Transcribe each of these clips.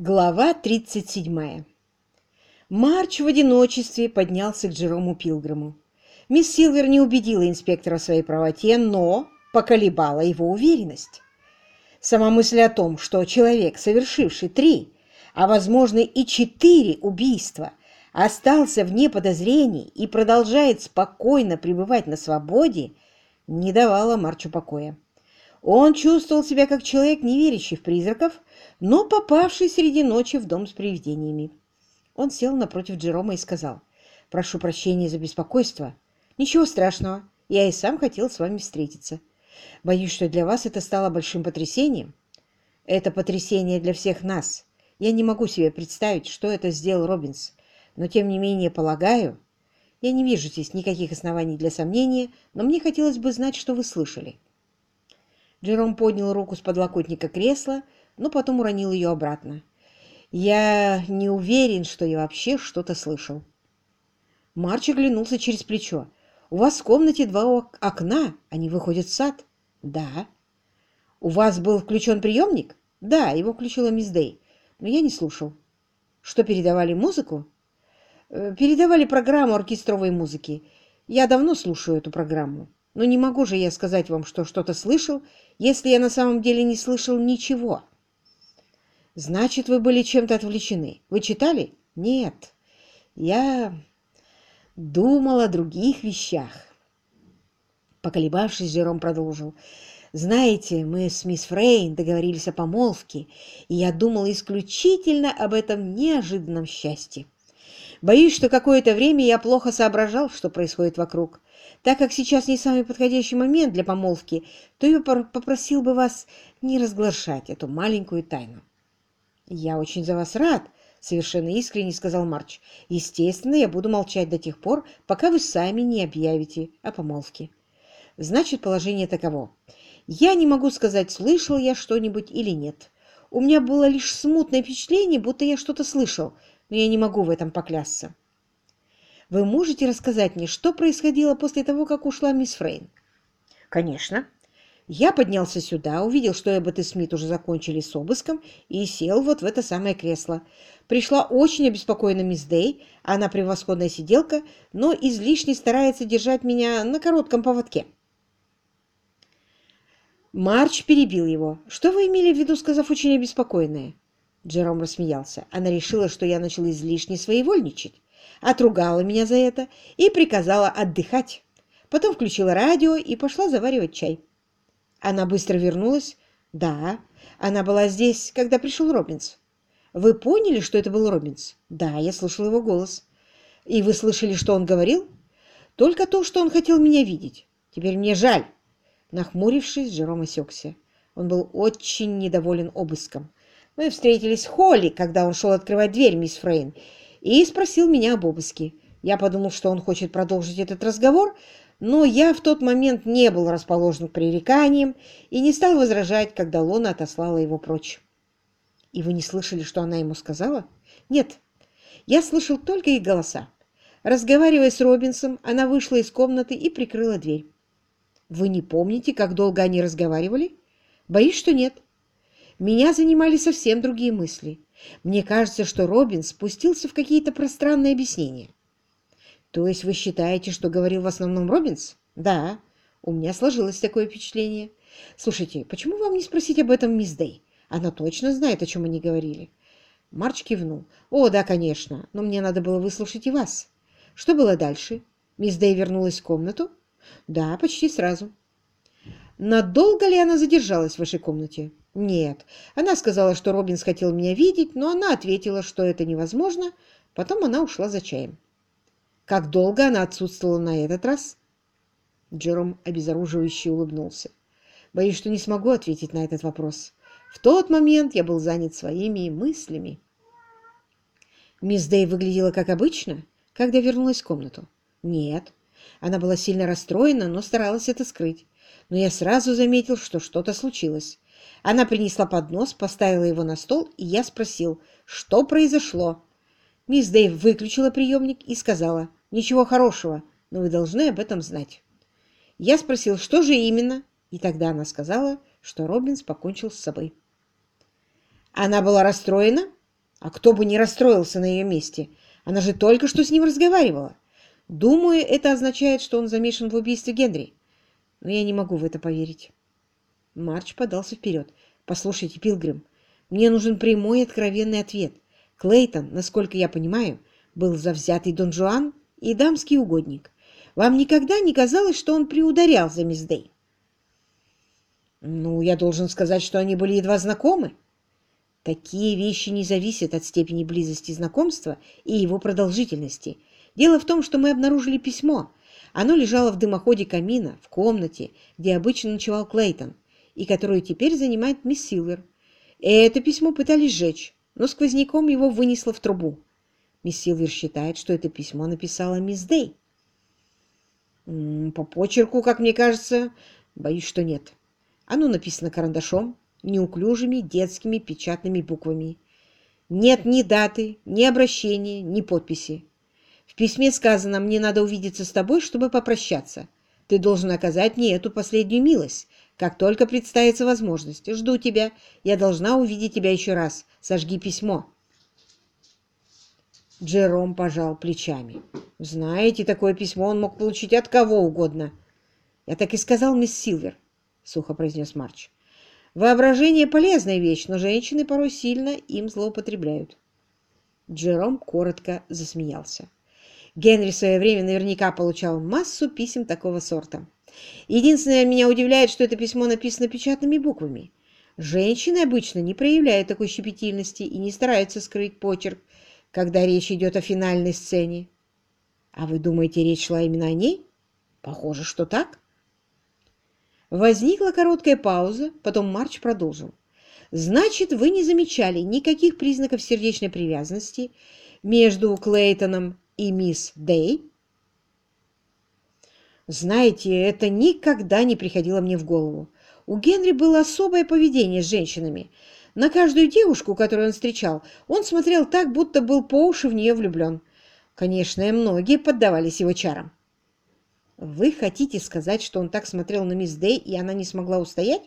Глава 37. Марч в одиночестве поднялся к Джерому Пилгриму. Мисс Силвер не убедила инспектора в своей правоте, но поколебала его уверенность. Сама мысль о том, что человек, совершивший три, а, возможно, и четыре убийства, остался вне подозрений и продолжает спокойно пребывать на свободе, не давала Марчу покоя. Он чувствовал себя как человек, не верящий в призраков, но попавший среди ночи в дом с привидениями. Он сел напротив Джерома и сказал, «Прошу прощения за беспокойство. Ничего страшного, я и сам хотел с вами встретиться. Боюсь, что для вас это стало большим потрясением. Это потрясение для всех нас. Я не могу себе представить, что это сделал Робинс, но тем не менее полагаю, я не вижу здесь никаких оснований для сомнения, но мне хотелось бы знать, что вы слышали». Джером поднял руку с подлокотника кресла, но потом уронил ее обратно. «Я не уверен, что я вообще что-то слышал». Марч оглянулся через плечо. «У вас в комнате два окна, они выходят в сад». «Да». «У вас был включен приемник?» «Да, его включила мисс Дэй, но я не слушал». «Что, передавали музыку?» «Э, «Передавали программу оркестровой музыки. Я давно слушаю эту программу. Но не могу же я сказать вам, что что-то слышал, если я на самом деле не слышал ничего». Значит, вы были чем-то отвлечены. Вы читали? Нет. Я думал о других вещах. Поколебавшись, Жером продолжил. Знаете, мы с мисс Фрейн договорились о помолвке, и я думал исключительно об этом неожиданном счастье. Боюсь, что какое-то время я плохо соображал, что происходит вокруг. Так как сейчас не самый подходящий момент для помолвки, то я попросил бы вас не разглашать эту маленькую тайну. «Я очень за вас рад», — совершенно искренне сказал Марч. «Естественно, я буду молчать до тех пор, пока вы сами не объявите о помолвке». Значит, положение таково. Я не могу сказать, слышал я что-нибудь или нет. У меня было лишь смутное впечатление, будто я что-то слышал, но я не могу в этом поклясться. Вы можете рассказать мне, что происходило после того, как ушла мисс Фрейн? Конечно. Я поднялся сюда, увидел, что Эббот и Смит уже закончили с обыском, и сел вот в это самое кресло. Пришла очень обеспокоена мисс Дэй, она превосходная сиделка, но излишне старается держать меня на коротком поводке. Марч перебил его. «Что вы имели в виду, сказав очень обеспокоенная?» Джером рассмеялся. Она решила, что я начал излишне своевольничать, отругала меня за это и приказала отдыхать. Потом включила радио и пошла заваривать чай. Она быстро вернулась? Да. Она была здесь, когда пришел Робинс. Вы поняли, что это был Робинс? Да, я слышал его голос. И вы слышали, что он говорил? Только то, что он хотел меня видеть. Теперь мне жаль. Нахмурившись, Жером осекся. Он был очень недоволен обыском. Мы встретились в холле, когда он шел открывать дверь, мисс Фрейн, и спросил меня об обыске. Я подумал, что он хочет продолжить этот разговор, но я в тот момент не был расположен к пререканиям и не стал возражать, когда Лона отослала его прочь. «И вы не слышали, что она ему сказала?» «Нет, я слышал только их голоса. Разговаривая с Робинсом, она вышла из комнаты и прикрыла дверь. Вы не помните, как долго они разговаривали? Боюсь, что нет. Меня занимали совсем другие мысли. Мне кажется, что Робин спустился в какие-то пространные объяснения. То есть вы считаете, что говорил в основном Робинс? Да, у меня сложилось такое впечатление. Слушайте, почему вам не спросить об этом мисс Дэй? Она точно знает, о чем они говорили. Марч кивнул. О, да, конечно, но мне надо было выслушать и вас. Что было дальше? Мисс Дэй вернулась в комнату? Да, почти сразу. Надолго ли она задержалась в вашей комнате? Нет. Она сказала, что Робинс хотел меня видеть, но она ответила, что это невозможно. Потом она ушла за чаем. Как долго она отсутствовала на этот раз? Джером обезоруживающе улыбнулся. Боюсь, что не смогу ответить на этот вопрос. В тот момент я был занят своими мыслями. Мисс Дэй выглядела как обычно, когда вернулась в комнату. Нет, она была сильно расстроена, но старалась это скрыть. Но я сразу заметил, что что-то случилось. Она принесла поднос, поставила его на стол, и я спросил, что произошло. Мисс Дэй выключила приемник и сказала, Ничего хорошего, но вы должны об этом знать. Я спросил, что же именно, и тогда она сказала, что Робинс покончил с собой. Она была расстроена? А кто бы не расстроился на ее месте? Она же только что с ним разговаривала. Думаю, это означает, что он замешан в убийстве Генри. Но я не могу в это поверить. Марч подался вперед. «Послушайте, Пилгрим, мне нужен прямой и откровенный ответ. Клейтон, насколько я понимаю, был завзятый Дон Жуан и дамский угодник. Вам никогда не казалось, что он приударял за мисс Дэй?» «Ну, я должен сказать, что они были едва знакомы». Такие вещи не зависят от степени близости знакомства и его продолжительности. Дело в том, что мы обнаружили письмо. Оно лежало в дымоходе камина, в комнате, где обычно ночевал Клейтон, и которую теперь занимает мисс Силвер. Это письмо пытались сжечь, но сквозняком его вынесло в трубу. Мисс Силвер считает, что это письмо написала мисс Дэй. По почерку, как мне кажется, боюсь, что нет. Оно написано карандашом, неуклюжими детскими печатными буквами. Нет ни даты, ни обращения, ни подписи. В письме сказано «Мне надо увидеться с тобой, чтобы попрощаться. Ты должен оказать мне эту последнюю милость, как только представится возможность. Жду тебя. Я должна увидеть тебя еще раз. Сожги письмо». Джером пожал плечами. «Знаете, такое письмо он мог получить от кого угодно». «Я так и сказал, мисс Силвер», — сухо произнес Марч. Воображение – полезная вещь, но женщины порой сильно им злоупотребляют. Джером коротко засмеялся. Генри в свое время наверняка получал массу писем такого сорта. Единственное, меня удивляет, что это письмо написано печатными буквами. Женщины обычно не проявляют такой щепетильности и не стараются скрыть почерк, когда речь идет о финальной сцене. А вы думаете, речь шла именно о ней? Похоже, что так. Возникла короткая пауза, потом Марч продолжил. «Значит, вы не замечали никаких признаков сердечной привязанности между Клейтоном и мисс Дэй?» «Знаете, это никогда не приходило мне в голову. У Генри было особое поведение с женщинами. На каждую девушку, которую он встречал, он смотрел так, будто был по уши в нее влюблен. Конечно, многие поддавались его чарам. Вы хотите сказать, что он так смотрел на мисс Дэй, и она не смогла устоять?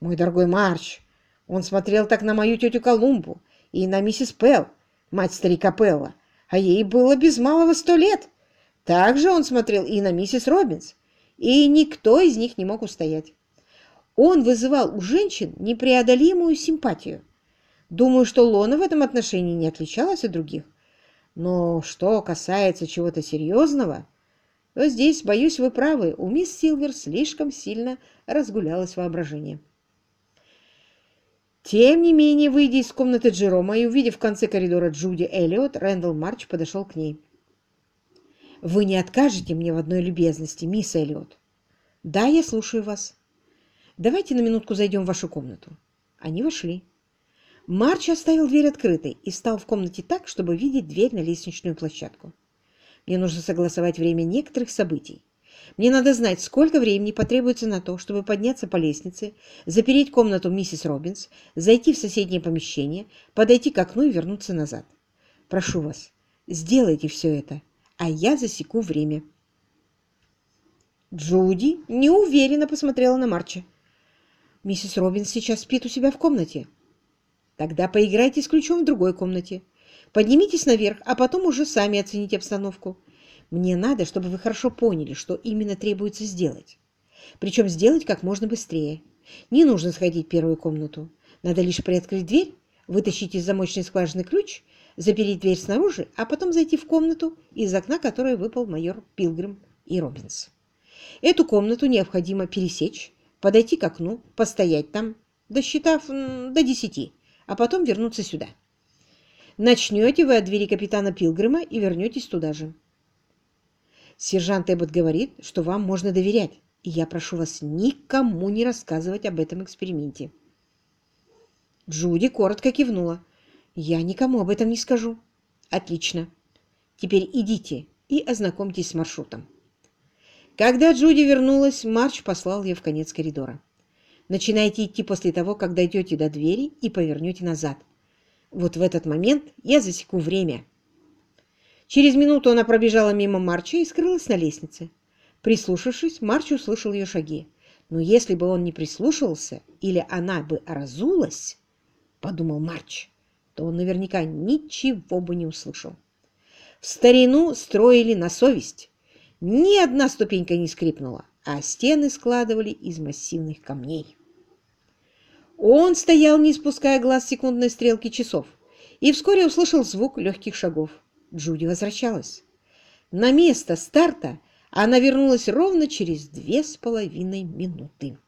Мой дорогой Марч, он смотрел так на мою тетю Колумбу и на миссис Пелл, мать старика Пелла, а ей было без малого сто лет. Также он смотрел и на миссис Робинс, и никто из них не мог устоять. Он вызывал у женщин непреодолимую симпатию. Думаю, что Лона в этом отношении не отличалась от других. Но что касается чего-то серьезного, но здесь, боюсь, вы правы, у мисс Силвер слишком сильно разгулялось воображение. Тем не менее, выйдя из комнаты Джерома и увидев в конце коридора Джуди Эллиот, Рэндалл Марч подошел к ней. «Вы не откажете мне в одной любезности, мисс Эллиот?» «Да, я слушаю вас. Давайте на минутку зайдем в вашу комнату». Они вошли. Марч оставил дверь открытой и встал в комнате так, чтобы видеть дверь на лестничную площадку. Мне нужно согласовать время некоторых событий. Мне надо знать, сколько времени потребуется на то, чтобы подняться по лестнице, запереть комнату миссис Робинс, зайти в соседнее помещение, подойти к окну и вернуться назад. Прошу вас, сделайте все это, а я засеку время. Джуди неуверенно посмотрела на Марча. «Миссис Робинс сейчас спит у себя в комнате. Тогда поиграйте с ключом в другой комнате. Поднимитесь наверх, а потом уже сами оцените обстановку. Мне надо, чтобы вы хорошо поняли, что именно требуется сделать. Причем сделать как можно быстрее. Не нужно сходить в первую комнату. Надо лишь приоткрыть дверь, вытащить из замочной скважины ключ, запереть дверь снаружи, а потом зайти в комнату, из окна которой выпал майор Пилгрим и Робинс. Эту комнату необходимо пересечь, подойти к окну, постоять там, досчитав до десяти, а потом вернуться сюда. Начнете вы от двери капитана Пилгрима и вернетесь туда же. Сержант Эббот говорит, что вам можно доверять, и я прошу вас никому не рассказывать об этом эксперименте. Джуди коротко кивнула. Я никому об этом не скажу. Отлично. Теперь идите и ознакомьтесь с маршрутом. Когда Джуди вернулась, Марч послал ее в конец коридора. Начинайте идти после того, как дойдете до двери и повернете назад. Вот в этот момент я засеку время. Через минуту она пробежала мимо Марча и скрылась на лестнице. Прислушавшись, Марч услышал ее шаги. Но если бы он не прислушивался, или она бы разулась, подумал Марч, то он наверняка ничего бы не услышал. В старину строили на совесть. Ни одна ступенька не скрипнула, а стены складывали из массивных камней. Он стоял, не спуская глаз секундной стрелки часов, и вскоре услышал звук легких шагов. Джуди возвращалась. На место старта она вернулась ровно через две с половиной минуты.